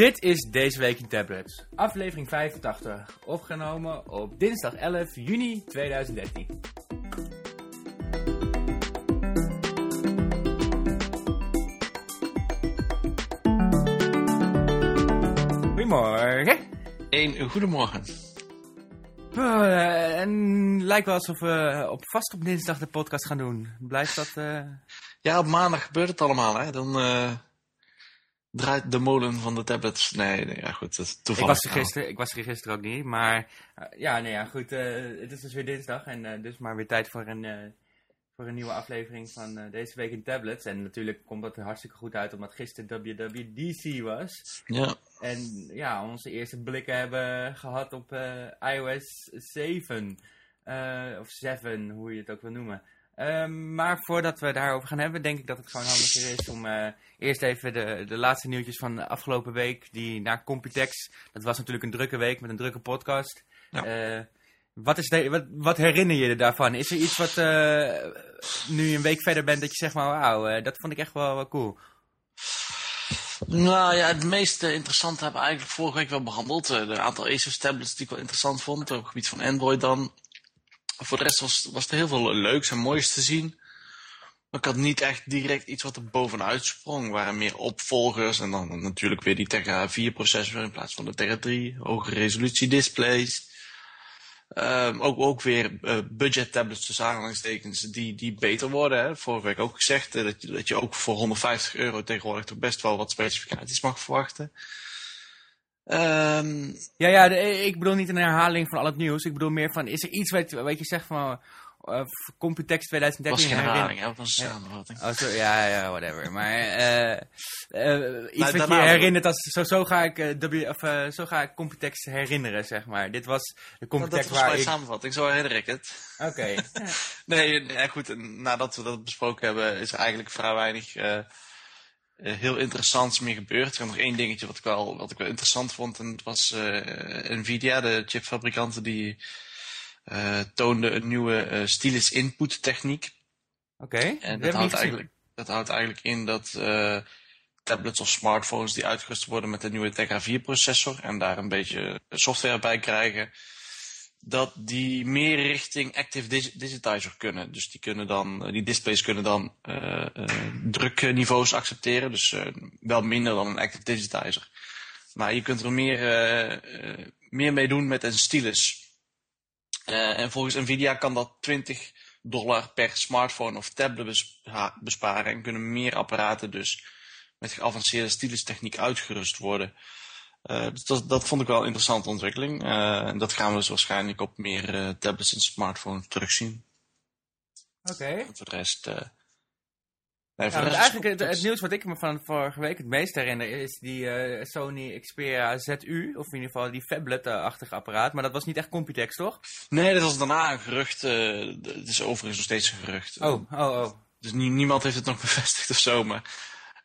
Dit is Deze Week in Tablets, aflevering 85, opgenomen op dinsdag 11 juni 2013. Goedemorgen. Een goedemorgen. Uh, en lijkt wel alsof we op vast op dinsdag de podcast gaan doen. Blijft dat... Uh... Ja, op maandag gebeurt het allemaal, hè. Dan uh, draait de molen van de tablets. Nee, nee ja, goed. Dat is toevallig. Ik was er gisteren, ik was er gisteren ook niet, maar... ja, nee, ja, goed. het is dus weer dinsdag en dus maar weer tijd voor een voor een nieuwe aflevering van deze week in tablets. En natuurlijk komt dat er hartstikke goed uit omdat gisteren WWDC was. Ja. En ja, onze eerste blikken hebben gehad op iOS 7. Uh, of 7, hoe je het ook wil noemen. Um, maar voordat we daarover gaan hebben, denk ik dat het gewoon handiger is om eerst even de, de laatste nieuwtjes van de afgelopen week, die naar Computex, dat was natuurlijk een drukke week met een drukke podcast. Ja. Wat, is de, wat, wat, herinner je je daarvan? Is er iets wat uh, nu je een week verder bent dat je zegt, maar wauw, uh, dat vond ik echt wel, wel, cool? Nou ja, het meest interessante hebben we eigenlijk vorige week wel behandeld. Uh, de aantal Asus tablets die ik wel interessant vond, op het gebied van Android dan. Voor de rest was, was er heel veel leuks en moois te zien. Maar ik had niet echt direct iets wat er bovenuit sprong. Er waren meer opvolgers en dan natuurlijk weer die Tegra 4 processor in plaats van de Tegra 3. Hogere resolutie displays. Um, ook, ook weer uh, budget tablets tussen aanhalingstekens die, die beter worden. Hè. Vorige week ook gezegd uh, dat, je, dat je ook voor 150 euro tegenwoordig toch best wel wat specificaties mag verwachten. Um, ja, ja, de, ik bedoel niet een herhaling van al het nieuws. Ik bedoel meer van, is er iets wat, wat je zegt van, uh, Computex 2013. was geen herhaling, hè? Dat was een samenvatting. Oh, ja, ja, whatever. Maar uh, uh, iets wat je herinnert als... Zo, zo ga ik, w, of, zo ga ik Computex herinneren, zeg maar. Dit was de Computex nou, dat was mijn samenvatting, zo herinner ik het. Oké. Okay. nee, nee, goed. Nadat we dat besproken hebben, is er eigenlijk vrij weinig... heel interessants meer gebeurd. Er nog één dingetje wat ik wel, wat ik wel interessant vond. En dat was Nvidia, de chipfabrikanten die uh, toonde een nieuwe stylus input techniek. Oké. Okay, en dat houdt, eigenlijk, dat houdt eigenlijk in dat tablets of smartphones die uitgerust worden met de nieuwe Tegra 4 processor en daar een beetje software bij krijgen, dat die meer richting Active Digitizer kunnen. Dus die, kunnen dan, die displays kunnen dan drukniveaus accepteren, dus wel minder dan een Active Digitizer. Maar je kunt er meer, meer mee doen met een stylus. Uh, en volgens Nvidia kan dat 20 dollar per smartphone of tablet besparen. En kunnen meer apparaten dus met geavanceerde stylustechniek uitgerust worden. Uh, dus dat, dat, vond ik wel een interessante ontwikkeling. Uh, en dat gaan we dus waarschijnlijk op meer tablets en smartphones terugzien. Oké. Okay. Voor de rest nou, eigenlijk het, nieuws wat ik me van vorige week het meest herinner is die uh, Sony Xperia ZU, of in ieder geval die phablet-achtige apparaat. Maar dat was niet echt Computex, toch? Nee, dat was daarna een gerucht. Uh, het is overigens nog steeds een gerucht. Oh, oh, oh. Dus niemand heeft het nog bevestigd of zo, maar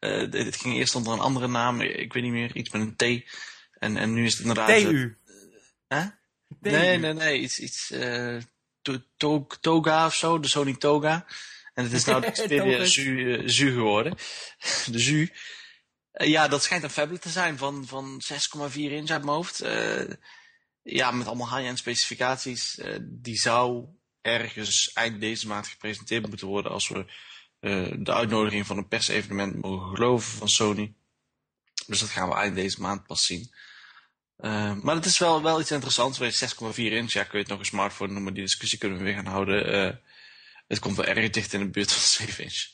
uh, dit ging eerst onder een andere naam. Ik weet niet meer, iets met een T. En, en nu is het inderdaad... TU? Huh? Nee, nee, nee, iets, iets to Toga of zo, de Sony Toga. En het is nou de Xperia Zu, Zu geworden. De Zu. Ja, dat schijnt een phablet te zijn van, van 6,4 inch uit mijn hoofd. Ja, met allemaal high-end specificaties. Die zou ergens eind deze maand gepresenteerd moeten worden als we de uitnodiging van een persevenement mogen geloven van Sony. Dus dat gaan we eind deze maand pas zien. maar het is wel, wel iets interessants. 6,4 inch, ja, kun je het nog een smartphone noemen. Die discussie kunnen we weer gaan houden het komt wel erg dicht in de buurt van 7 inch.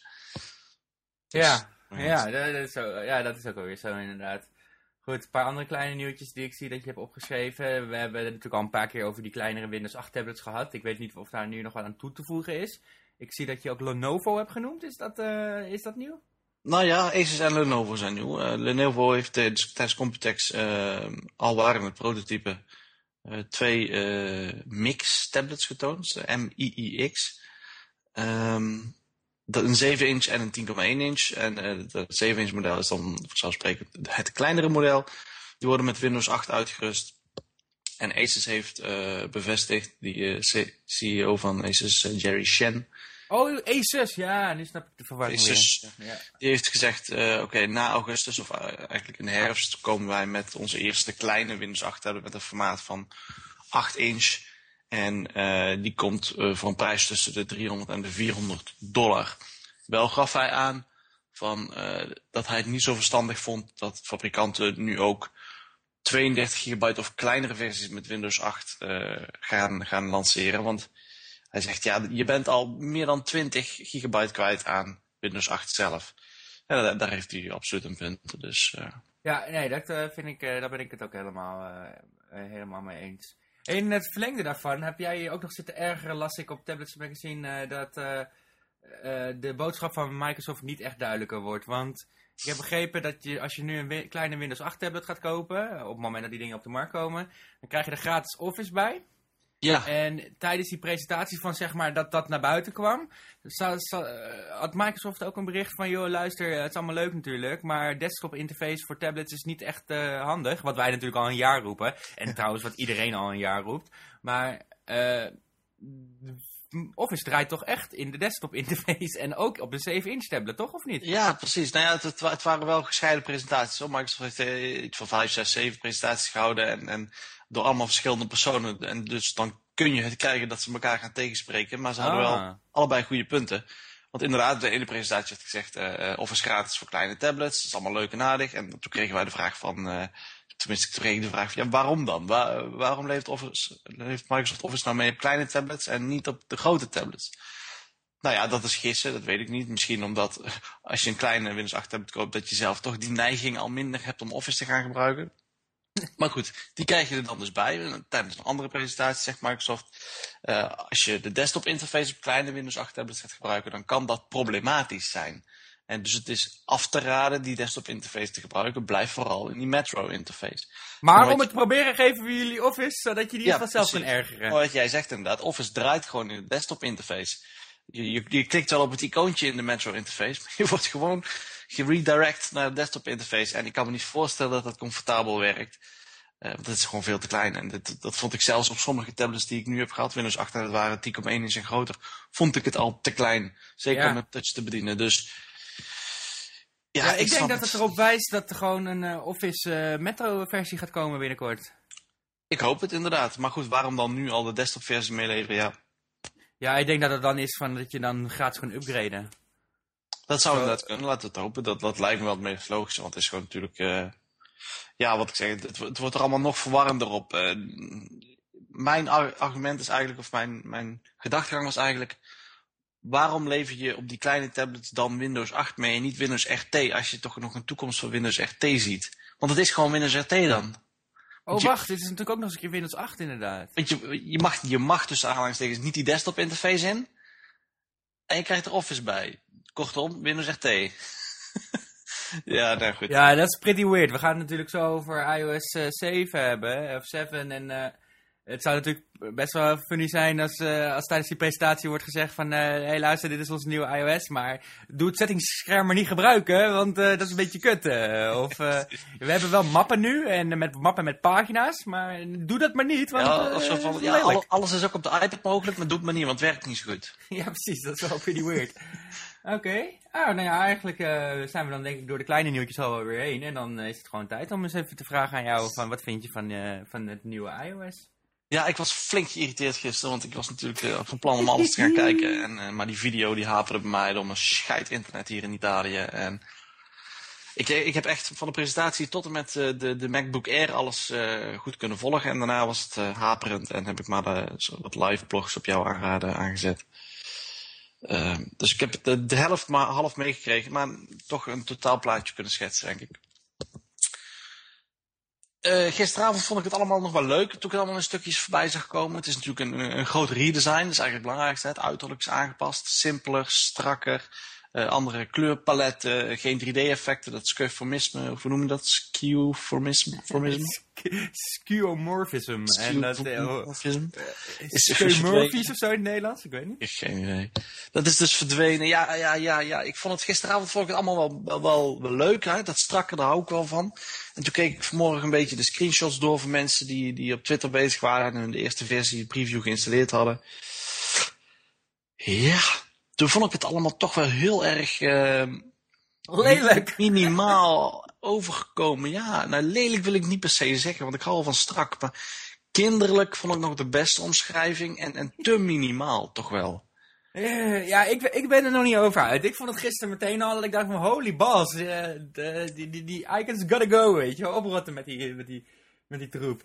Dus, ja, ja, dat is zo, ja, dat is ook alweer zo inderdaad. Goed, een paar andere kleine nieuwtjes die ik zie dat je hebt opgeschreven. We hebben het natuurlijk al een paar keer over die kleinere Windows 8 tablets gehad. Ik weet niet of daar nu nog wat aan toe te voegen is. Ik zie dat je ook Lenovo hebt genoemd. Is dat, uh, is dat nieuw? Nou ja, Asus en Lenovo zijn nieuw. Uh, Lenovo heeft uh, tijdens Computex al waren het prototype twee Mix tablets getoond. M-I-I-X. Um, een 7 inch en een 10,1 inch. En uh, het 7 inch model is dan vanzelfsprekend het kleinere model. Die worden met Windows 8 uitgerust. En Asus heeft uh, bevestigd, die uh, CEO van Asus, Jerry Shen, Oh, Asus, ja, nu snap ik de verwarring. Ja. Die heeft gezegd, eh, oké, na augustus of eh, eigenlijk in de herfst komen wij met onze eerste kleine Windows 8 hebben met een formaat van 8 inch. En eh, die komt voor een prijs tussen de 300 en de 400 dollar. Wel gaf hij aan van, dat hij het niet zo verstandig vond dat fabrikanten nu ook 32 gigabyte of kleinere versies met Windows 8 eh, gaan, gaan lanceren. Want hij zegt, ja, je bent al meer dan 20 gigabyte kwijt aan Windows 8 zelf. En daar, daar heeft hij absoluut een punt. Dus eh, Ja, nee, dat eh, vind ik, eh, daar ben ik het ook helemaal, helemaal mee eens. In het verlengde daarvan heb jij ook nog zitten ergeren, las ik op Tablets Magazine, dat de boodschap van Microsoft niet echt duidelijker wordt. Want ik heb begrepen dat je, als je nu een kleine Windows 8 tablet gaat kopen, op het moment dat die dingen op de markt komen, dan krijg je er gratis Office bij. Ja, En tijdens die presentatie van zeg maar dat dat naar buiten kwam, eh, had Microsoft ook een bericht van, joh luister, eh, het is allemaal leuk natuurlijk, maar desktop interface voor tablets is niet echt eh, handig. Wat wij natuurlijk al een jaar roepen. En trouwens wat iedereen al een jaar roept. Maar eh, Office draait toch echt in de desktop interface en ook op de 7-inch tablet, toch? Of niet? ja, precies. Nou ja, het, het, wa- het waren wel gescheiden presentaties. Hoor. Microsoft heeft eh, iets van 5, 6, 7 presentaties gehouden. En, en door allemaal verschillende personen. En dus dan kun je het krijgen dat ze elkaar gaan tegenspreken. Maar ze hadden Ah. wel allebei goede punten. Want inderdaad, de ene presentatie werd gezegd, eh, eh, Office gratis voor kleine tablets. Dat is allemaal leuk en aardig. En toen kregen wij de vraag van, tenminste ik kreeg de vraag van, ja waarom dan? Waar- waarom levert, Office, Microsoft Office nou mee op kleine tablets en niet op de grote tablets? Nou ja, dat is gissen, dat weet ik niet. Misschien omdat eh, als je een kleine Windows 8 tablet koopt, dat je zelf toch die neiging al minder hebt om Office te gaan gebruiken. Maar goed, die krijg je er dan dus bij. Tijdens een andere presentatie zegt Microsoft, eh, als je de desktop interface op kleine Windows 8 tablets gaat gebruiken, dan kan dat problematisch zijn. En dus het is af te raden die desktop interface te gebruiken. Blijf vooral in die Metro interface. Maar om het je- te proberen geven we jullie Office, zodat je die Ja, vanzelf kan ergeren. Maar wat jij zegt inderdaad, Office draait gewoon in de desktop interface. Je, je, je klikt wel op het icoontje in de Metro interface, maar je wordt gewoon geredirect naar de desktop interface. En ik kan me niet voorstellen dat dat comfortabel werkt. Eh, want het is gewoon veel te klein. En dat, dat vond ik zelfs op sommige tablets die ik nu heb gehad, Windows 8, en dat waren 10,1 inch en groter, vond ik het al te klein. Zeker Ja. om met touch te bedienen. Dus ja, Ja, ik, denk dat het erop wijst dat er gewoon een eh, Office eh, Metro versie gaat komen binnenkort. Ik hoop het inderdaad. Maar goed, waarom dan nu al de desktop versie meeleveren? Ja, Ja, ik denk dat het dan is van dat je dan gratis kan upgraden. Dat zou Zo- inderdaad kunnen, laten we het hopen. Dat, dat lijkt me wel het meest logische, want het is gewoon natuurlijk... eh, ja, wat ik zeg, het, het wordt er allemaal nog verwarrender op. Mijn ar- argument is eigenlijk, of mijn, mijn gedachtegang was eigenlijk... Waarom lever je op die kleine tablets dan Windows 8 mee en niet Windows RT... als je toch nog een toekomst voor Windows RT ziet? Want het is gewoon Windows RT dan. Oh, Je- wacht, dit is natuurlijk ook nog eens een keer Windows 8 inderdaad. Want je, je, mag, je mag tussen aanhalingstekens niet die desktop interface in... en je krijgt er Office bij. Kortom, Windows RT. ja, nou goed. Ja, dat is pretty weird. We gaan het natuurlijk zo over iOS eh, 7 hebben, eh, of 7. En eh, het zou natuurlijk best wel funny zijn als, eh, als tijdens die presentatie wordt gezegd van... hé, hey, luister, dit is ons nieuwe iOS, maar doe het settingsscherm maar niet gebruiken, want eh, dat is een beetje kut. of we hebben wel mappen nu, en met mappen met pagina's, maar doe dat maar niet, want Ja, of zo dat van, is ja, lelijk. alle- alles is ook op de iPad mogelijk, maar doe het maar niet, want het werkt niet zo goed. Ja, precies. Dat is wel pretty weird. Oké. Ah, nou ja, eigenlijk zijn we dan denk ik door de kleine nieuwtjes al wel weer heen. En dan is het gewoon tijd om eens even te vragen aan jou van wat vind je van, van het nieuwe iOS? Ja, ik was flink geïrriteerd gisteren, want ik was natuurlijk eh, van plan om alles te gaan kijken. En, eh, maar die video die haperde bij mij door een scheid internet hier in Italië. En ik, ik heb echt van de presentatie tot en met eh, de, de MacBook Air alles eh, goed kunnen volgen. En daarna was het eh, haperend en heb ik maar de, zo wat live blogs op jou aanraden aangezet. Eh, dus ik heb de, de helft maar half meegekregen, maar toch een totaalplaatje kunnen schetsen, denk ik. Eh, gisteravond vond ik het allemaal nog wel leuk. Toen ik het allemaal in stukjes voorbij zag komen. Het is natuurlijk een, een groot redesign. Dat is eigenlijk het belangrijkste. Het uiterlijk is aangepast. Simpeler, strakker. eh, andere kleurpaletten. Geen 3D-effecten. Dat skeufformisme. Of hoe noem je dat? Skeuformisme? formisme? Skeuomorphism. En dat, eh, Skeuomorphism? Is Skeuomorphisch of zo in het Nederlands? Ik weet niet. Ik geen idee. Dat is dus verdwenen. Ja, ja, ja, ja. Ik vond het gisteravond vond ik het allemaal wel, wel, wel, leuk. Hè? Dat strakke, daar hou ik wel van. En toen keek ik vanmorgen een beetje de screenshots door van mensen die, die op Twitter bezig waren en hun de eerste versie preview geïnstalleerd hadden. Ja, toen vond ik het allemaal toch wel heel erg uh, lelijk. Minimaal overgekomen. Ja, nou lelijk wil ik niet per se zeggen, want ik hou al van strak. Maar kinderlijk vond ik nog de beste omschrijving en, en te minimaal toch wel. Uh, ja, ik, ik ben er nog niet over uit. Ik vond het gisteren meteen al dat ik dacht van holy balls, uh, de, die, die, die icons gotta go, weet je, oprotten met die, met die, met die troep.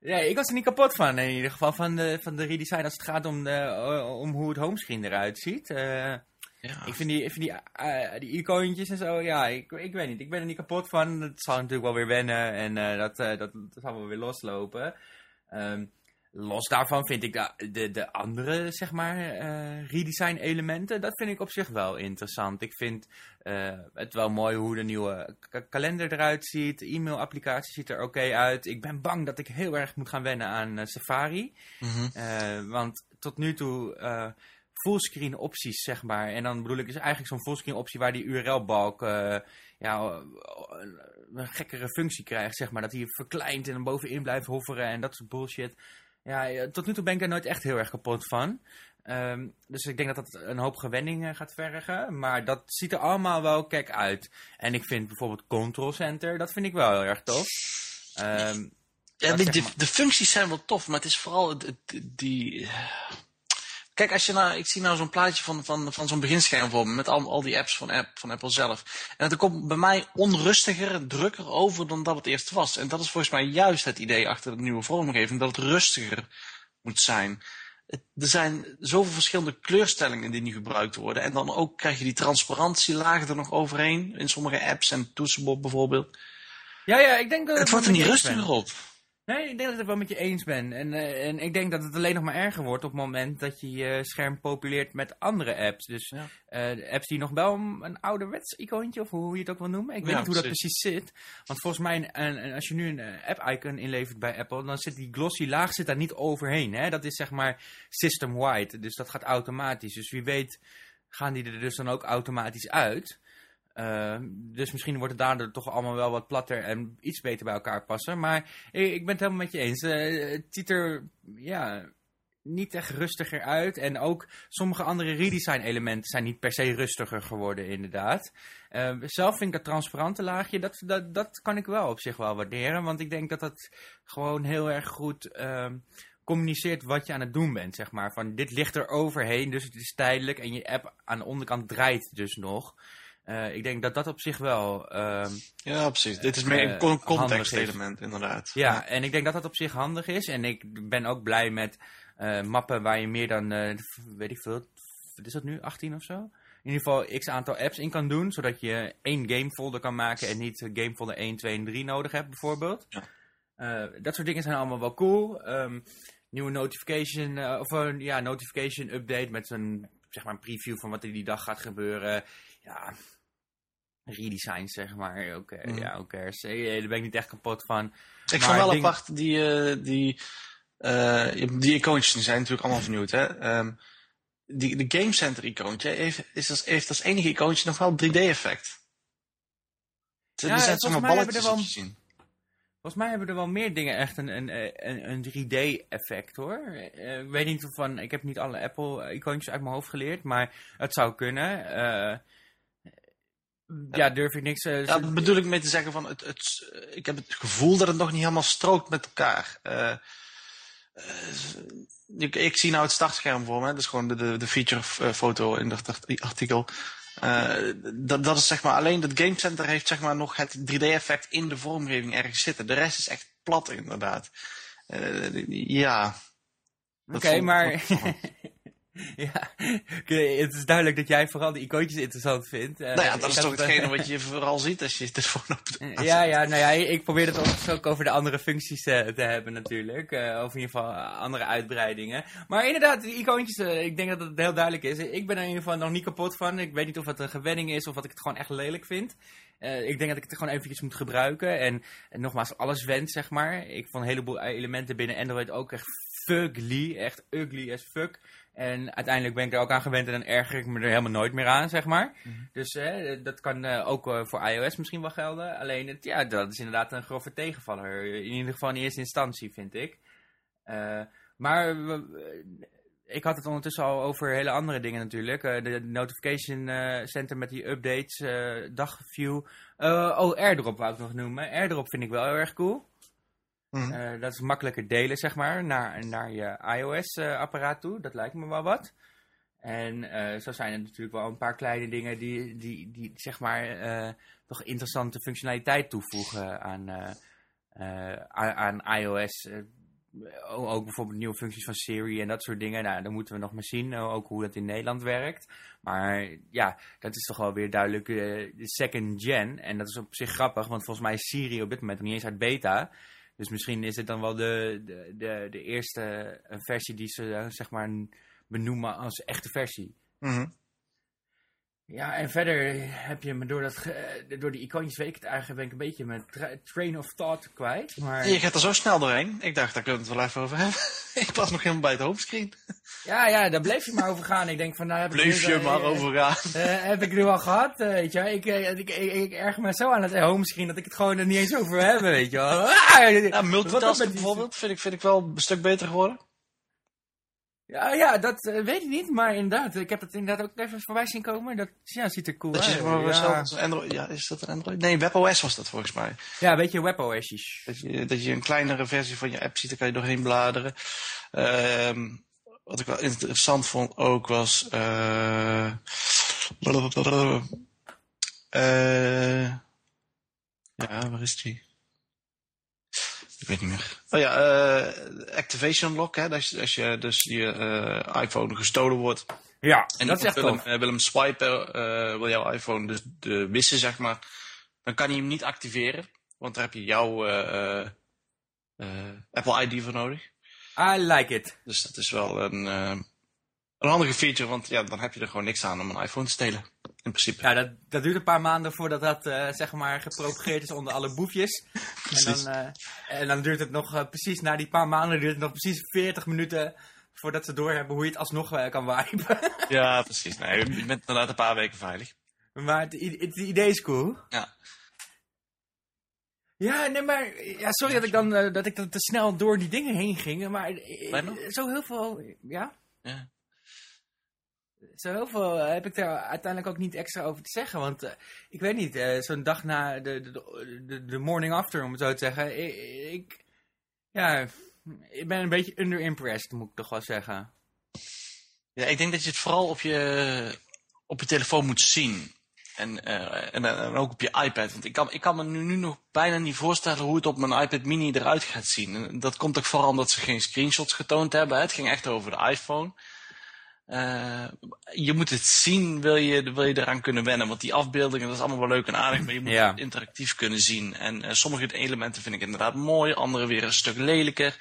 Ja, ik was er niet kapot van in ieder geval, van de, van de redesign als het gaat om, de, om hoe het homescreen eruit ziet. Uh, ja. Ik vind die, ik vind die, die icoontjes en zo, ja, ik, ik weet niet. Ik ben er niet kapot van. Het zal natuurlijk wel weer wennen en dat, dat, dat, zal wel weer loslopen. Um, los daarvan vind ik de, de, de andere, zeg maar, uh, redesign elementen, dat vind ik op zich wel interessant. Ik vind uh, het wel mooi hoe de nieuwe kalender eruit ziet. De e-mail-applicatie ziet er oké uit. Ik ben bang dat ik heel erg moet gaan wennen aan uh, Safari. Mm -hmm. want tot nu toe fullscreen opties, zeg maar. En dan bedoel ik dus eigenlijk zo'n fullscreen optie waar die URL-balk ja, een gekkere functie krijgt, zeg maar. Dat hij verkleint en dan bovenin blijft hoveren en dat soort bullshit. Ja, tot nu toe ben ik er nooit echt heel erg kapot van. Um, dus ik denk dat dat een hoop gewenning uh, gaat vergen. Maar dat ziet er allemaal wel kek uit. En ik vind bijvoorbeeld Control Center, dat vind ik wel heel erg tof. Um, ja, de, de, de, functies zijn wel tof, maar het is vooral die... Kijk, als je nou, ik zie nou zo'n plaatje van, van, van zo'n beginscherm voor me, met al, al die apps van, app, van Apple zelf. En het komt bij mij onrustiger, drukker over dan dat het eerst was. En dat is volgens mij juist het idee achter de nieuwe vormgeving, dat het rustiger moet zijn. Het, er zijn zoveel verschillende kleurstellingen die nu gebruikt worden. En dan ook krijg je die transparantielagen er nog overheen, in sommige apps en toetsenbord bijvoorbeeld. Ja, ja, ik denk dat... Het wordt er niet rustiger op. Nee, ik denk dat ik het wel met je eens ben. En, uh, en ik denk dat het alleen nog maar erger wordt op het moment dat je je scherm populeert met andere apps. Dus ja. uh, apps die nog wel een ouderwets icoontje, of hoe je het ook wil noemen. Ik weet niet hoe precies. dat precies zit. Want volgens mij, en, en als je nu een uh, app-icon inlevert bij Apple, dan zit die glossy laag zit daar niet overheen. Hè? Dat is zeg maar system-wide, dus dat gaat automatisch. Dus wie weet gaan die er dus dan ook automatisch uit. Uh, dus misschien wordt het daardoor toch allemaal wel wat platter en iets beter bij elkaar passen. Maar ik, ik ben het helemaal met je eens. Uh, het ziet er ja, niet echt rustiger uit. En ook sommige andere redesign elementen zijn niet per se rustiger geworden inderdaad. Uh, zelf vind ik dat transparante laagje, dat, dat, dat kan ik wel op zich wel waarderen. Want ik denk dat dat gewoon heel erg goed ehm, communiceert wat je aan het doen bent, zeg maar. Van dit ligt er overheen, dus het is tijdelijk en je app aan de onderkant draait dus nog. Uh, ik denk dat dat op zich wel... Uh, ja, precies. Dit is meer een uh, context-element, inderdaad. Ja, ja, en ik denk dat dat op zich handig is. En ik ben ook blij met uh, mappen waar je meer dan, weet ik veel, wat is dat nu, 18 of zo? In ieder geval x aantal apps in kan doen, zodat je één gamefolder kan maken en niet gamefolder 1, 2 en 3 nodig hebt, bijvoorbeeld. Ja. dat soort dingen zijn allemaal wel cool. Um, nieuwe notification, of een ja, notification update met een, zeg maar een preview van wat er die dag gaat gebeuren. Ja, redesigns, zeg maar. Oké, okay, mm. ja, oké. Okay. Daar ben ik niet echt kapot van. Ik vond wel apart, die, uh, die, uh, die icoontjes die zijn natuurlijk allemaal vernieuwd, hè. Um, die, de Game Center icoontje heeft, is als, heeft als enige icoontje nog wel 3D-effect. Ja, er zijn zomaar balletjes wel, zien. Volgens mij hebben er wel meer dingen echt een, een, een, een 3D-effect, hoor. Ik weet niet van, ik heb niet alle Apple-icoontjes uit mijn hoofd geleerd, maar het zou kunnen. Uh, ja, durf ik niks... Uh, ja, dat bedoel ik mee te zeggen van, het, het, ik heb het gevoel dat het nog niet helemaal strookt met elkaar. Uh, uh, ik, ik, zie nou het startscherm voor me, dat is gewoon de, de, de feature foto in dat artikel. dat, dat is zeg maar, alleen dat Game Center heeft zeg maar nog het 3D-effect in de vormgeving ergens zitten. De rest is echt plat inderdaad. ja. Oké, okay, maar... Ja, het is duidelijk dat jij vooral de icoontjes interessant vindt. Uh, nou ja, dat is toch hetgene wat je vooral ziet als je het telefoon op Ja, ja, nou ja, ik probeer het ook over de andere functies uh, te hebben natuurlijk. Of in ieder geval andere uitbreidingen. Maar inderdaad, die icoontjes, ik denk dat het heel duidelijk is. Ik ben er in ieder geval nog niet kapot van. Ik weet niet of het een gewenning is of dat ik het gewoon echt lelijk vind. ik denk dat ik het gewoon eventjes moet gebruiken. En, en nogmaals, alles went, zeg maar. Ik vond een heleboel elementen binnen Android ook echt fugly. Echt ugly as fuck. En uiteindelijk ben ik er ook aan gewend en dan erger ik me er helemaal nooit meer aan, zeg maar. Mhm. Dus hè, dat kan uh, ook uh, voor iOS misschien wel gelden. Alleen, het, ja, dat is inderdaad een grove tegenvaller. In ieder geval in eerste instantie, vind ik. Uh, maar ik had het ondertussen al over hele andere dingen natuurlijk. Eh, de notification eh, center met die updates, eh, dagview. Eh, oh, AirDrop wou ik nog noemen. AirDrop vind ik wel heel erg cool. Mhm. Eh, dat is makkelijker delen, zeg maar, naar, naar je iOS-apparaat toe. Dat lijkt me wel wat. En eh, zo zijn er natuurlijk wel een paar kleine dingen die, die, die zeg maar, eh, toch interessante functionaliteit toevoegen aan, eh, eh, aan, aan iOS. Eh, ook bijvoorbeeld nieuwe functies van Siri en dat soort dingen. Nou, dan moeten we nog maar zien, eh, ook hoe dat in Nederland werkt. Maar ja, dat is toch wel weer duidelijk eh, de second gen. En dat is op zich grappig, want volgens mij is Siri op dit moment nog niet eens uit beta. Dus misschien is het dan wel de, de, de, de eerste eh, versie die ze eh, zeg maar benoemen als echte versie. Mhm. Ja, en verder heb je me door, dat, eh, door die icoontjes weet ik het eigenlijk ben ik een beetje mijn tra- train of thought kwijt. Maar Je gaat er zo snel doorheen. Ik dacht, daar kunnen we het wel even over hebben. ik was nog helemaal bij het homescreen. ja, ja, daar bleef je maar over gaan. Ik denk van, nou heb ik Bleef nu, je maar eh, overgaan. eh, heb ik nu al gehad, eh, weet je wel. Ik, ik, ik, ik erger me zo aan het homescreen dat ik het gewoon er niet eens over heb, weet je wel. Ah, multitasking bijvoorbeeld vind ik, vind ik wel een stuk beter geworden. Ja, ja, dat eh, weet ik niet, maar inderdaad. Ik heb het inderdaad ook even voorbij zien komen. Dat ja, ziet er cool Dat je uit. ja. Android, ja, is dat een Android? Nee, WebOS was dat volgens mij. ja, een beetje WebOS'jes. Dat je, dat je een kleinere versie van je app ziet, daar kan je doorheen bladeren. Ehm, wat ik wel interessant vond ook was... eh eh, ja, waar is die? Ik weet niet meer. Oh ja, eh, Activation Lock. Hè, als, je- als je dus je eh, iPhone gestolen wordt Ja, en dat is echt wil, hem, tof. eh, wil hem swipen, wil jouw iPhone dus de wissen, zeg maar. Dan kan hij hem niet activeren. Want daar heb je jouw eh, eh, eh, Apple ID voor nodig. I like it. Dus dat is wel een, een handige feature. Want ja, dan heb je er gewoon niks aan om een iPhone te stelen. In principe. Ja, dat, dat duurt een paar maanden voordat dat eh, zeg maar gepropageerd is onder alle boefjes. En dan, eh, en dan duurt het nog eh, precies, na die paar maanden duurt het nog precies 40 minuten voordat ze doorhebben hoe je het alsnog kan wipen. Ja, precies. Nee, je bent inderdaad een paar weken veilig. maar het, het idee is cool. Ja. Ja, nee, maar ja, sorry dat ik dan dat ik dan te snel door die dingen heen ging, maar zo heel veel, ja, Ja. Zo heel veel eh, heb ik daar uiteindelijk ook niet extra over te zeggen, want eh, ik weet niet, eh, zo'n dag na de, de, de, morning after, om het zo te zeggen, ik, ja, ik ben een beetje under-impressed, moet ik toch wel zeggen. Ja, ik denk dat je het vooral op je, op je telefoon moet zien. En, en, ook op je iPad. Want ik kan, ik kan me nu, nu nog bijna niet voorstellen hoe het op mijn iPad mini eruit gaat zien. En dat komt ook vooral omdat ze geen screenshots getoond hebben. Het ging echt over de iPhone. Eh, je moet het zien, wil je, wil je eraan kunnen wennen. Want die afbeeldingen, dat is allemaal wel leuk en aardig. Maar je moet Ja. het interactief kunnen zien. En eh, sommige elementen vind ik inderdaad mooi. Andere weer een stuk lelijker.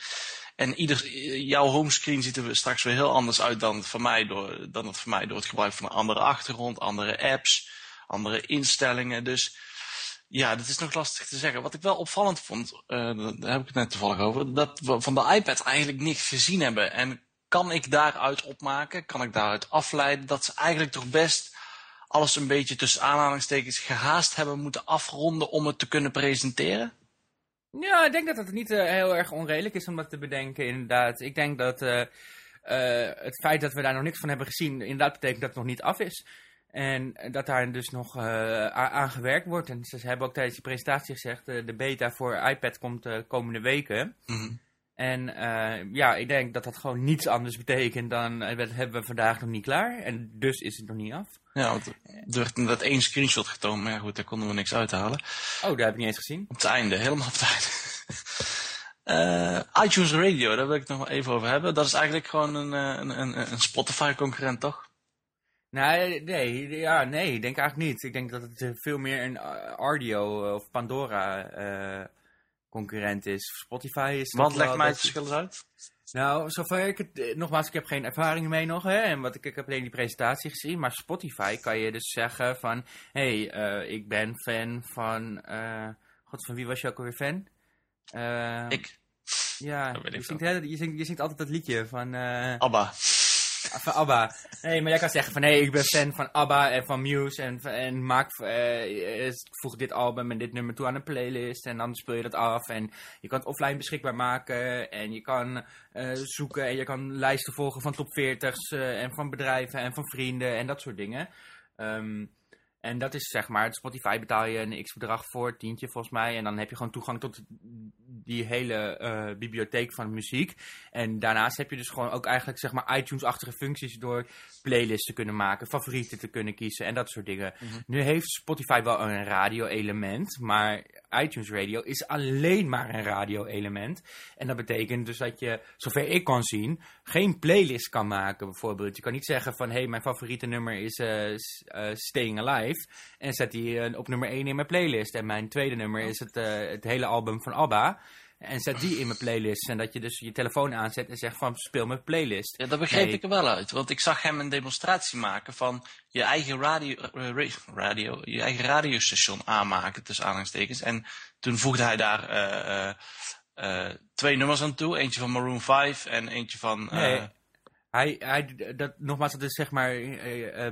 En ieder, jouw homescreen ziet er straks weer heel anders uit dan het, van mij door, dan het voor mij door het gebruik van een andere achtergrond, andere apps, andere instellingen. Dus ja, dat is nog lastig te zeggen. Wat ik wel opvallend vond, eh, daar heb ik het net toevallig over, dat we van de iPad eigenlijk niks gezien hebben. En kan ik daaruit opmaken, kan ik daaruit afleiden dat ze eigenlijk toch best alles een beetje tussen aanhalingstekens gehaast hebben moeten afronden om het te kunnen presenteren? Ja, ik denk dat het niet eh, heel erg onredelijk is om dat te bedenken, inderdaad. Ik denk dat eh, eh, het feit dat we daar nog niks van hebben gezien, inderdaad betekent dat het nog niet af is. En dat daar dus nog aan gewerkt wordt. En ze hebben ook tijdens die presentatie gezegd, de beta voor iPad komt de komende weken. Mhm. En eh, ja, ik denk dat dat gewoon niets anders betekent dan, eh, dat hebben we vandaag nog niet klaar. En dus is het nog niet af. Ja, want er werd inderdaad één screenshot getoond, maar ja, goed, daar konden we niks uithalen. Oh, dat heb ik niet eens gezien. Op het einde, helemaal op het einde. Eh, iTunes Radio, daar wil ik het nog wel even over hebben. Dat is eigenlijk gewoon een, een, een, een Spotify-concurrent, toch? Nee, nee, ja, nee, ik denk eigenlijk niet. Ik denk dat het veel meer een Ardio of Pandora eh, concurrent is. Spotify is. toch Want leg wel mij het verschil eens uit. Nou, zover ik het. eh, Nogmaals, ik heb geen ervaring mee nog. Hè, en wat ik, ik heb alleen die presentatie gezien. Maar Spotify kan je dus zeggen van. Hé, hey, eh, ik ben fan van. eh, God, van wie was je ook alweer fan? Eh, Ik, Ja, je zingt, hè, je, zingt, je zingt altijd dat liedje van. Abba. van ABBA. Nee, maar jij kan zeggen van nee, ik ben fan van ABBA en van Muse en, en maak, eh, voeg dit album en dit nummer toe aan een playlist en dan speel je dat af en je kan het offline beschikbaar maken en je kan eh, zoeken en je kan lijsten volgen van top 40's eh, en van bedrijven en van vrienden en dat soort dingen. Um, en dat is zeg maar, Spotify betaal je een x-bedrag voor, tientje volgens mij. En dan heb je gewoon toegang tot die hele uh, bibliotheek van muziek. En daarnaast heb je dus gewoon ook eigenlijk zeg maar iTunes-achtige functies door playlists te kunnen maken, favorieten te kunnen kiezen en dat soort dingen. Mhm. Nu heeft Spotify wel een radio-element, maar iTunes Radio is alleen maar een radio-element. En dat betekent dus dat je, zover ik kan zien, geen playlist kan maken bijvoorbeeld. Je kan niet zeggen van, hé, hey, mijn favoriete nummer is uh, uh, Staying Alive. En zet die uh, op nummer 1 in mijn playlist. En mijn tweede nummer is het, het hele album van ABBA. En zet die in mijn playlist. En dat je dus je telefoon aanzet en zegt van speel mijn playlist. Ja, dat begreep ik er wel uit. Want ik zag hem een demonstratie maken van je eigen radio, uh, radio je eigen radiostation aanmaken tussen aanhalingstekens. En toen voegde hij daar uh, uh, twee nummers aan toe. Eentje van Maroon 5 en eentje van... Nee. Hij, hij, dat, nogmaals, dat is zeg maar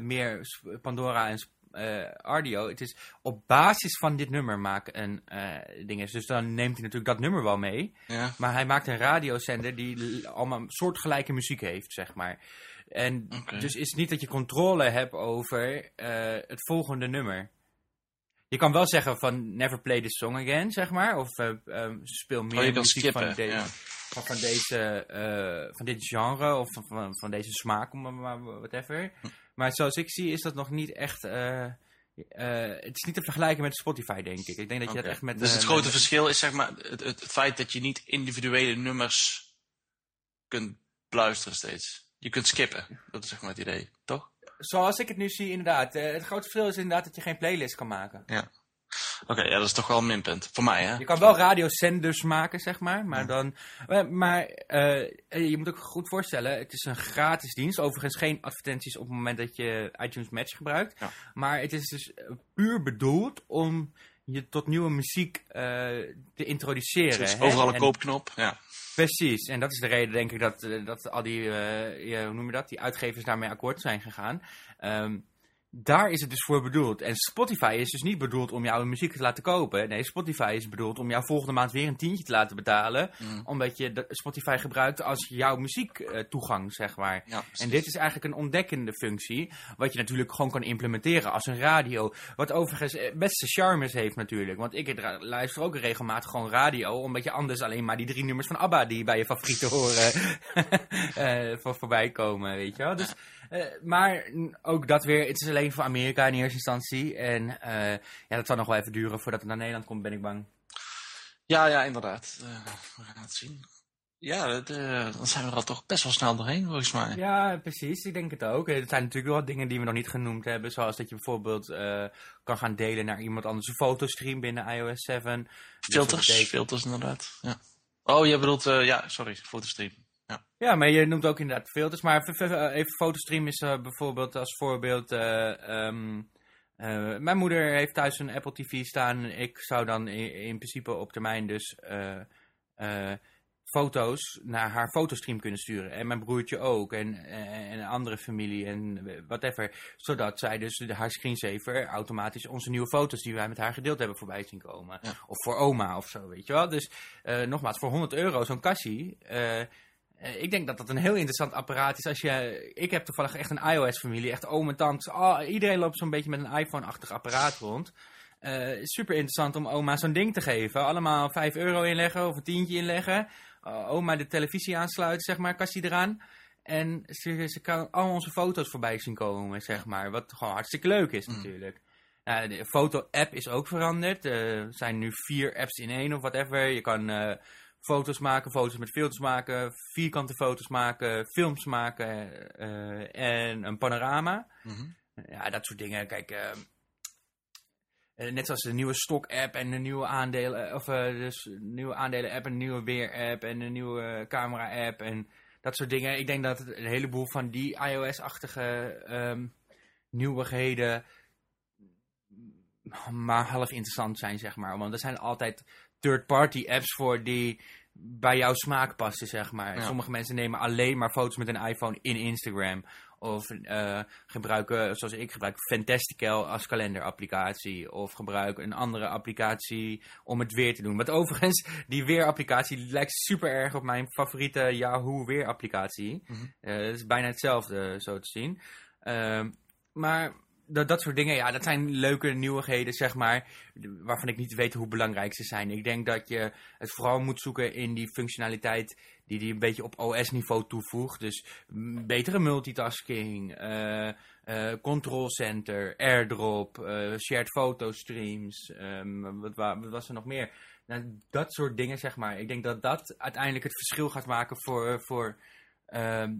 meer Pandora en uh. Het is op basis van dit nummer maken een uh, ding is. Dus dan neemt hij natuurlijk dat nummer wel mee. Ja. Maar hij maakt een radiozender die allemaal soortgelijke muziek heeft, zeg maar. En dus is het niet dat je controle hebt over uh, het volgende nummer. Je kan wel zeggen van never play this song again, zeg maar. Of speel oh, meer muziek van, de, ja. van, van, deze, van dit genre of van, van, deze smaak, maar whatever. Hm. Maar zoals ik zie is dat nog niet echt... Uh, het is niet te vergelijken met Spotify, denk ik. Ik denk dat je dat echt met... Dus het uh, grote verschil is zeg maar het, het, feit dat je niet individuele nummers kunt beluisteren steeds. Je kunt skippen. Dat is zeg maar het idee, toch? Zoals ik het nu zie, inderdaad. het grote verschil is inderdaad dat je geen playlist kan maken. Ja. Oké, ja, dat is toch wel een minpunt. Voor mij, hè? Je kan wel radiozenders maken, zeg maar. Maar, dan, eh, maar uh, je moet ook goed voorstellen, het is een gratis dienst. Overigens geen advertenties op het moment dat je iTunes Match gebruikt. Ja. Maar het is dus puur bedoeld om je tot nieuwe muziek uh, te introduceren. Dus overal een koopknop, ja. Precies, en dat is de reden denk ik dat, dat al die, hoe noem je dat, die uitgevers daarmee akkoord zijn gegaan. Um, daar is het dus voor bedoeld. En Spotify is dus niet bedoeld om jouw muziek te laten kopen. Nee, Spotify is bedoeld om jou volgende maand weer een tientje te laten betalen. Mm. Omdat je Spotify gebruikt als jouw muziektoegang, uh, zeg maar. en dit is eigenlijk een ontdekkende functie. Wat je natuurlijk gewoon kan implementeren als een radio. Wat overigens eh, beste charmes heeft natuurlijk. Want ik luister ook regelmatig gewoon radio. Omdat je anders alleen maar die drie nummers van ABBA die bij je favorieten horen uh, voor, voorbij komen. Weet je wel. Dus... Uh, maar ook dat weer, het is alleen voor Amerika in eerste instantie. En uh, ja, dat zal nog wel even duren voordat het naar Nederland komt, ben ik bang. Ja, ja, inderdaad. Uh, we gaan het zien. Ja, dan zijn we er al toch best wel snel doorheen, volgens mij. Ja, precies. Ik denk het ook. Er zijn natuurlijk wel dingen die we nog niet genoemd hebben. Zoals dat je bijvoorbeeld kan gaan delen naar iemand anders een fotostream binnen iOS 7. Filters, dus filters inderdaad. Ja. Oh, je bedoelt, ja, sorry, fotostream. Ja. ja, maar je noemt ook inderdaad filters. Maar even fotostream is uh, bijvoorbeeld als voorbeeld... Uh, um, uh, mijn moeder heeft thuis een Apple TV staan. Ik zou dan in, in principe op termijn dus foto's naar haar fotostream kunnen sturen. En mijn broertje ook. En, en, een andere familie en whatever. Zodat zij dus haar screensaver automatisch onze nieuwe foto's die wij met haar gedeeld hebben voorbij zien komen. Of voor oma of zo, weet je wel. Dus nogmaals, voor 100 euro zo'n kassie... Uh, ik denk dat dat een heel interessant apparaat is. Als je, ik heb toevallig echt een iOS-familie, echt oom en tante. Oh, iedereen loopt zo'n beetje met een iPhone-achtig apparaat rond. Uh, super interessant om oma zo'n ding te geven. Allemaal 5 euro inleggen of een tientje inleggen. Uh, oma de televisie aansluiten, zeg maar, kastje eraan. En ze, ze kan al onze foto's voorbij zien komen, zeg maar. Wat gewoon hartstikke leuk is mm. natuurlijk. Nou, de foto-app is ook veranderd. er zijn nu vier apps in één of whatever. Je kan foto's maken, foto's met filters maken, vierkante foto's maken, films maken uh, en een panorama. Mhm. Ja, dat soort dingen. Kijk, uh, net zoals de nieuwe stok-app en de nieuwe aandelen, of uh, dus nieuwe aandelen-app en een nieuwe weer-app en een nieuwe camera-app en dat soort dingen. Ik denk dat een heleboel van die iOS-achtige um, nieuwigheden maar half interessant zijn, zeg maar. Want er zijn altijd third-party apps voor die bij jouw smaak passen, zeg maar. Ja. Sommige mensen nemen alleen maar foto's met een iPhone in Instagram. Of eh, gebruiken, zoals ik gebruik, Fantastical als kalenderapplicatie. Of gebruik een andere applicatie om het weer te doen. Wat overigens, die weerapplicatie lijkt super erg op mijn favoriete Yahoo weerapplicatie. Eh, het is bijna hetzelfde, zo te zien. Ehm, maar dat, dat soort dingen, ja, dat zijn leuke nieuwigheden, zeg maar, waarvan ik niet weet hoe belangrijk ze zijn. Ik denk dat je het vooral moet zoeken in die functionaliteit die die een beetje op OS-niveau toevoegt. Dus mm, betere multitasking, eh, control center, airdrop, eh, shared fotostreams, ehm, wat, wa- wat was er nog meer? Nou, dat soort dingen, zeg maar. Ik denk dat dat uiteindelijk het verschil gaat maken voor, voor ehm,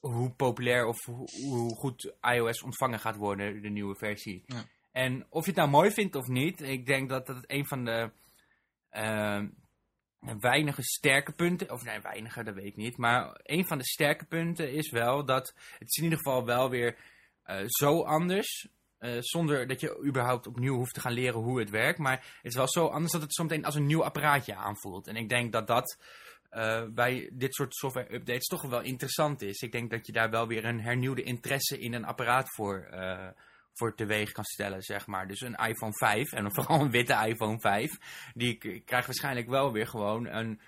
hoe populair of hoe, hoe goed iOS ontvangen gaat worden, de nieuwe versie. Ja. En of je het nou mooi vindt of niet, ik denk dat dat een van de ehm, weinige sterke punten, of nee, weinige, dat weet ik niet, maar een van de sterke punten is wel dat het is in ieder geval wel weer eh, zo anders. eh, zonder dat je überhaupt opnieuw hoeft te gaan leren hoe het werkt. Maar het is wel zo anders dat het zometeen als een nieuw apparaatje aanvoelt. En ik denk dat dat eh, bij dit soort software-updates toch wel interessant is. Ik denk dat je daar wel weer een hernieuwde interesse in een apparaat voor, eh, voor teweeg kan stellen, zeg maar. Dus een iPhone 5, en vooral een witte iPhone 5, die krijgt waarschijnlijk wel weer gewoon een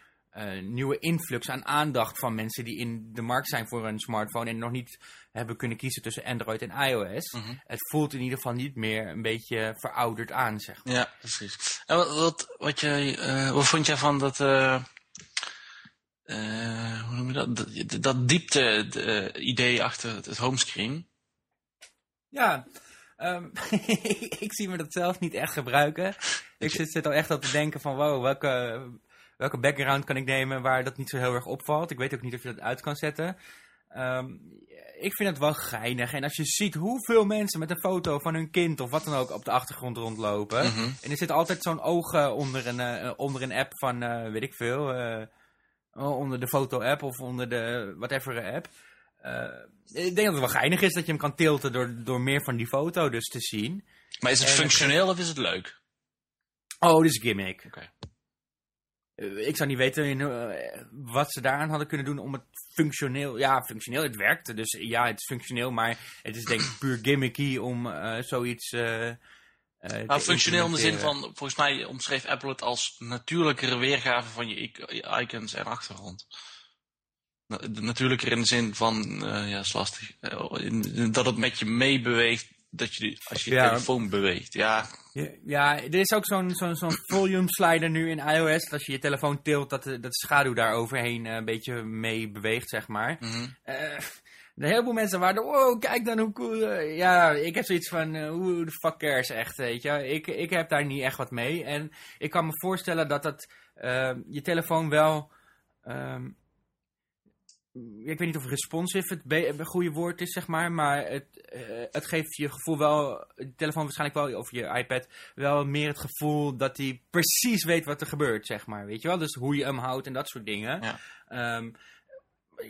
nieuwe influx aan aandacht van mensen die in de markt zijn voor een smartphone en nog niet hebben kunnen kiezen tussen Android en iOS. Mhm. Het voelt in ieder geval niet meer een beetje verouderd aan, zeg maar. Ja, precies. En wat, wat, wat, jij, eh, wat vond jij van dat, eh, hoe noem je dat, dat, dat diepte-idee achter het, het homescreen? Ja, ehm, ik zie me dat zelf niet echt gebruiken. Ik zit, zit al echt al te denken van, wow, welke, welke background kan ik nemen waar dat niet zo heel erg opvalt. Ik weet ook niet of je dat uit kan zetten. Ehm, ik vind het wel geinig. En als je ziet hoeveel mensen met een foto van hun kind of wat dan ook op de achtergrond rondlopen. Mhm. En er zit altijd zo'n oog eh, onder, een, eh, onder een app van, eh, weet ik veel, eh, onder de foto-app of onder de whatever app. Eh, ik denk dat het wel geinig is dat je hem kan tilten door, door meer van die foto dus te zien. Maar is het En- functioneel of is het leuk? Oh, dit is gimmick. Oké. Eh, ik zou niet weten in, eh, wat ze daaraan hadden kunnen doen om het functioneel... Ja, functioneel, het werkte. Dus ja, het is functioneel, maar het is denk ik puur gimmicky om eh, zoiets... eh, Nou, functioneel in de zin van, volgens mij omschreef Apple het als natuurlijkere weergave van je, ic- je icons en achtergrond. Natuurlijker in de zin van, eh, ja, is lastig, Eh, in- in dat het met je meebeweegt, dat je, die- als je je Ja. telefoon beweegt. Ja, Ja, ja, er is ook zo'n zo'n zo'n volume slider nu in iOS. Dat als je je telefoon tilt, dat de, dat de schaduw daar overheen een beetje mee beweegt, zeg maar. mhm. Eh, een heleboel mensen waren, wow, kijk dan hoe cool. eh, ja, ik heb zoiets van, eh, hoe de fuck cares echt, weet je. Ik, ik heb daar niet echt wat mee. En ik kan me voorstellen dat dat eh, je telefoon wel... ehm, ik weet niet of responsive het goede woord is, zeg maar. Maar het, eh, het geeft je gevoel wel... De telefoon waarschijnlijk wel, of je iPad... wel meer het gevoel dat hij precies weet wat er gebeurt, zeg maar. Weet je wel? Dus hoe je hem houdt en dat soort dingen. Ja. Ehm,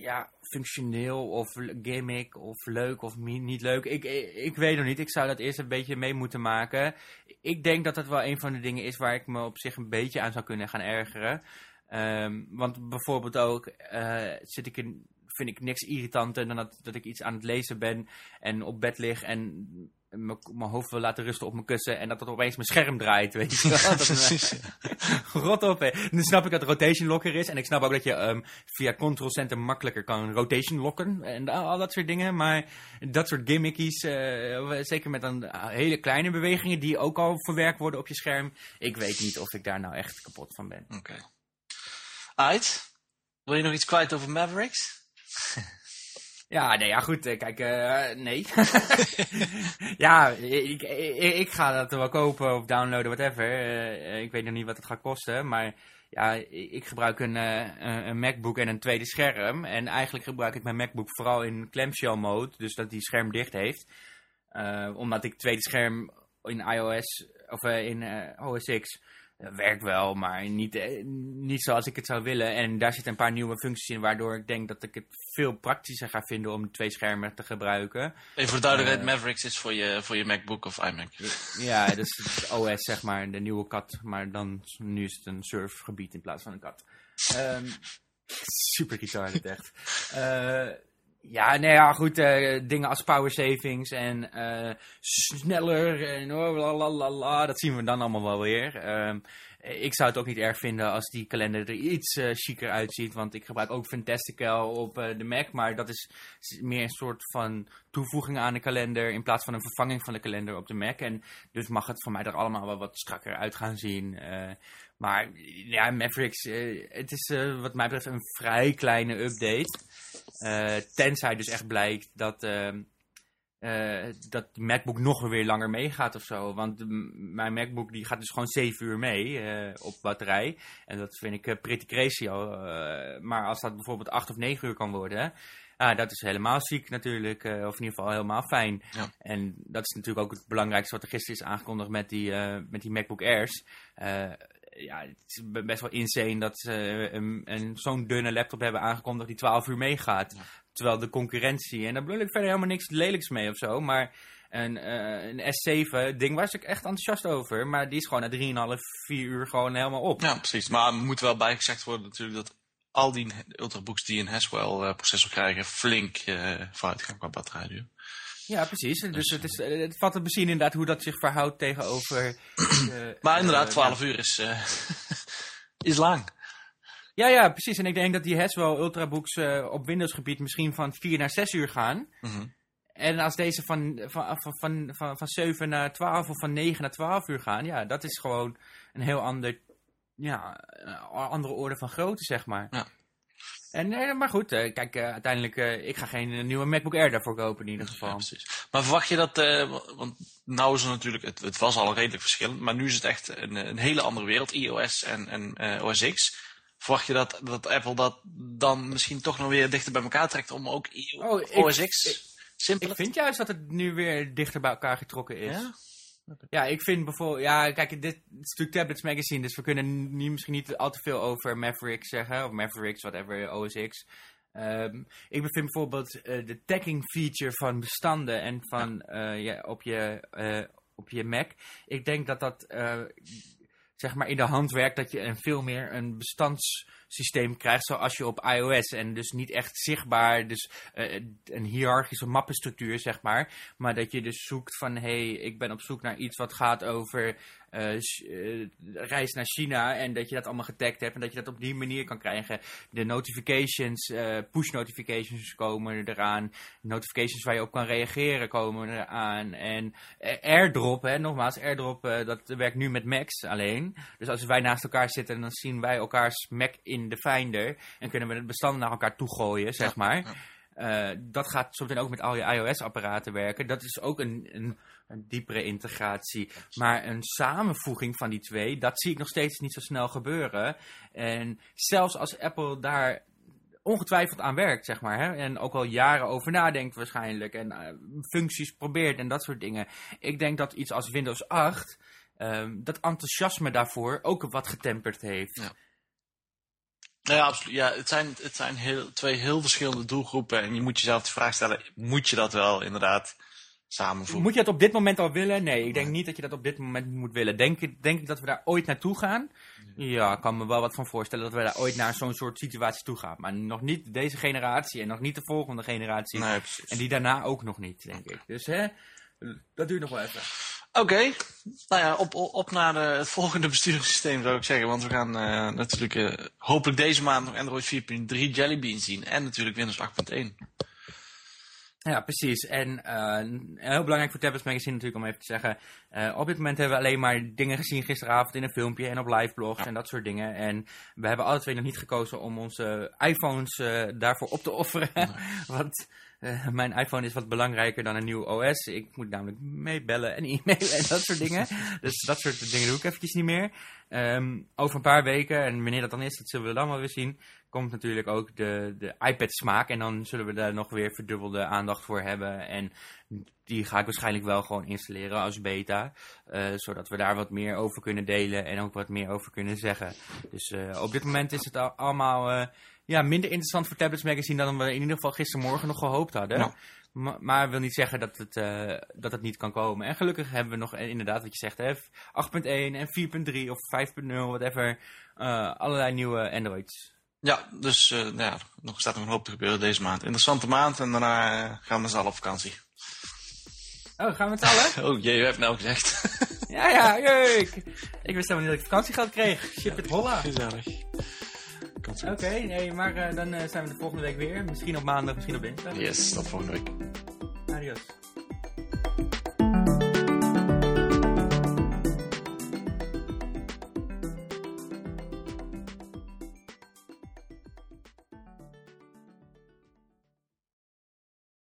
ja, functioneel of gimmick of leuk of niet leuk. Ik, ik, ik weet nog niet. Ik zou dat eerst een beetje mee moeten maken. Ik denk dat dat wel een van de dingen is waar ik me op zich een beetje aan zou kunnen gaan ergeren. Ehm, want bijvoorbeeld ook eh, zit ik in, vind ik niks irritanter dan dat, dat ik iets aan het lezen ben en op bed lig en mijn hoofd wil laten rusten op mijn kussen en dat het opeens mijn scherm draait, weet je wel. Dat, precies. Rot op, hè. Nu snap ik dat rotation locker is. En ik snap ook dat je ehm, via control center makkelijker kan rotation lokken. En al, al dat soort dingen. Maar dat soort gimmickies, eh, zeker met dan hele kleine bewegingen die ook al verwerkt worden op je scherm. Ik weet niet of ik daar nou echt kapot van ben. Oké. Uit. Wil je nog iets kwijt over Mavericks? Ja, nee, ja, goed. eh, Kijk, eh, nee. ja, ik, ik, ik ga dat wel kopen of downloaden, whatever. Eh, ik weet nog niet wat het gaat kosten, maar ja, ik gebruik een, een MacBook en een tweede scherm. En eigenlijk gebruik ik mijn MacBook vooral in clamshell mode, dus dat die scherm dicht heeft. Omdat ik tweede scherm in iOS, of in OS X, werkt wel, maar niet, eh, niet zoals ik het zou willen. En daar zitten een paar nieuwe functies in, waardoor ik denk dat ik het veel praktischer ga vinden om twee schermen te gebruiken. Even voor de duidelijkheid, Eh. Mavericks is voor je, voor je MacBook of iMac. Ja, dus het OS, zeg maar, de nieuwe kat. Maar dan, nu is het een surfgebied in plaats van een kat. Ehm, super retarded, echt. Eh, ja, nee, ja, goed. eh, dingen als power savings en eh, sneller en oh, dat zien we dan allemaal wel weer. Ehm, ik zou het ook niet erg vinden als die kalender er iets eh chiquer uitziet. Want ik gebruik ook Fantastical op de Mac. Maar dat is meer een soort van toevoeging aan de kalender. In plaats van een vervanging van de kalender op de Mac. En dus mag het voor mij er allemaal wel wat strakker uit gaan zien. Maar ja, Mavericks, eh, het is eh, wat mij betreft een vrij kleine update. Eh, tenzij dus echt blijkt dat, ehm, eh, dat de MacBook nog weer langer meegaat of zo. Want mijn MacBook die gaat dus gewoon 7 uur mee op batterij. En dat vind ik pretty crazy al. maar als dat bijvoorbeeld 8 of 9 uur kan worden... Ah, dat is helemaal ziek natuurlijk, of in ieder geval helemaal fijn. Ja. En dat is natuurlijk ook het belangrijkste wat er gisteren is aangekondigd met die, met die MacBook Airs. Eh, ja, het is be- best wel insane dat ze een, een, zo'n dunne laptop hebben aangekondigd die 12 uur meegaat. Ja. Terwijl de concurrentie, en daar bedoel ik verder helemaal niks lelijks mee of zo, maar een, eh, een S7 ding was ik echt enthousiast over. Maar die is gewoon na 3,5, 4 uur gewoon helemaal op. Ja, precies. Maar er moet wel bijgezegd worden natuurlijk dat al die ultrabooks die een Haswell eh, processor krijgen, flink eh vooruitgaan qua batterijduur. Ja, precies. Dus het, is, eh, het valt te bezien inderdaad hoe dat zich verhoudt tegenover... eh, Maar inderdaad, eh, 12 uur is, eh, is lang. Ja, ja, precies. En ik denk dat die Haswell Ultrabooks eh, op Windows gebied misschien van 4 naar 6 uur gaan. Mhm. En als deze van, van, van, van, van, van 7 naar 12 of van 9 naar 12 uur gaan, ja, dat is gewoon een heel ander, ja, andere orde van grootte, zeg maar. Ja. En, eh, maar goed, eh, kijk, eh, uiteindelijk, ik ga geen nieuwe MacBook Air daarvoor kopen in ieder Ja, geval. precies. Maar verwacht je dat, wa- want nou is het natuurlijk, het, het was al redelijk verschillend, maar nu is het echt een, een hele andere wereld, iOS en, en OS X. Verwacht je dat, dat Apple dat dan misschien toch nog weer dichter bij elkaar trekt om ook I- Oh, X ik- Ik vind juist dat het nu weer dichter bij elkaar getrokken is. Ja? Ja, ik vind bijvoorbeeld... Ja, kijk, dit, dit is natuurlijk Tablets Magazine, dus we kunnen niet, misschien niet al te veel over Mavericks zeggen. Of Mavericks, whatever, OS X. Ehm, ik vind bijvoorbeeld eh, de tagging feature van bestanden en van eh, ja, op, je, eh, op je Mac. Ik denk dat dat zeg maar in de hand werkt dat je een veel meer een bestandssysteem krijgt zoals je op iOS. En dus niet echt zichtbaar, dus eh, een hiërarchische mappenstructuur zeg maar. Maar dat je dus zoekt van, hey, ik ben op zoek naar iets wat gaat over eh, eh, reis naar China. En dat je dat allemaal getagd hebt en dat je dat op die manier kan krijgen. De notifications, eh, push notifications komen eraan. Notifications waar je op kan reageren komen eraan. En eh, airdrop, hè, nogmaals, airdrop, eh, dat werkt nu met Macs alleen. Dus als wij naast elkaar zitten, dan zien wij elkaars Mac in de Finder. En kunnen we het bestand naar elkaar toe gooien, zeg maar. Eh, dat gaat zometeen ook met al je iOS-apparaten werken. Dat is ook een, een, een diepere integratie. Maar een samenvoeging van die twee, dat zie ik nog steeds niet zo snel gebeuren. En zelfs als Apple daar ongetwijfeld aan werkt, zeg maar. Hè? En ook al jaren over nadenkt waarschijnlijk. En eh, functies probeert en dat soort dingen. Ik denk dat iets als Windows 8... ehm, dat enthousiasme daarvoor ook wat getemperd heeft. Ja. Nou ja, absoluut. Ja, het zijn, het zijn heel, twee heel verschillende doelgroepen. En je moet jezelf de vraag stellen, moet je dat wel inderdaad samenvoegen? Moet je dat op dit moment al willen? Nee, ik denk niet dat je dat op dit moment moet willen. Denk, ik- denk ik dat we daar ooit naartoe gaan? Ja, ik kan me wel wat van voorstellen dat we daar ooit naar zo'n soort situatie toe gaan. Maar nog niet deze generatie en nog niet de volgende generatie. Nee. En die daarna ook nog niet, denk ik. Dus hè, dat duurt nog wel even. Oké, nou ja, op, op naar de, het volgende besturingssysteem zou ik zeggen. Want we gaan eh, natuurlijk eh, hopelijk deze maand nog Android 4.3 Jelly Bean zien. En natuurlijk Windows 8.1. Ja, precies. En eh, heel belangrijk voor Tablets Magazine natuurlijk om even te zeggen. eh, op dit moment hebben we alleen maar dingen gezien gisteravond in een filmpje en op liveblogs Ja. en dat soort dingen. En we hebben alle twee nog niet gekozen om onze iPhones eh, daarvoor op te offeren. Want Eh, mijn iPhone is wat belangrijker dan een nieuw OS. Ik moet namelijk meebellen en e-mailen en dat soort dingen. Dus dat soort dingen doe ik eventjes niet meer. Ehm, over een paar weken, en wanneer dat dan is, dat zullen we dan wel weer zien, komt natuurlijk ook de, de iPad smaak. En dan zullen we daar nog weer verdubbelde aandacht voor hebben. En die ga ik waarschijnlijk wel gewoon installeren als beta. Uh, zodat we daar wat meer over kunnen delen en ook wat meer over kunnen zeggen. Dus uh, op dit moment is het allemaal uh, ja, minder interessant voor Tablets Magazine dan we in ieder geval gistermorgen nog gehoopt hadden. Ja. Ma maar wil niet zeggen dat het, dat het niet kan komen. En gelukkig hebben we nog inderdaad wat je zegt, 8.1 en 4.3 of 5.0, whatever. allerlei nieuwe Androids. Ja, dus nou ja, nog staat er een hoop te gebeuren deze maand. Interessante maand en daarna gaan we z'n allen op vakantie. Oh, gaan we z'n allen? Oh jee, je hebt nou gezegd. ja, ja, leuk. Ik wist helemaal niet dat ik vakantiegeld kreeg. Ship het holla. Gezellig. Oké, nee, maar eh, dan eh, zijn we de volgende week weer. Misschien op maandag, misschien op dinsdag. Yes, tot volgende week. Adios.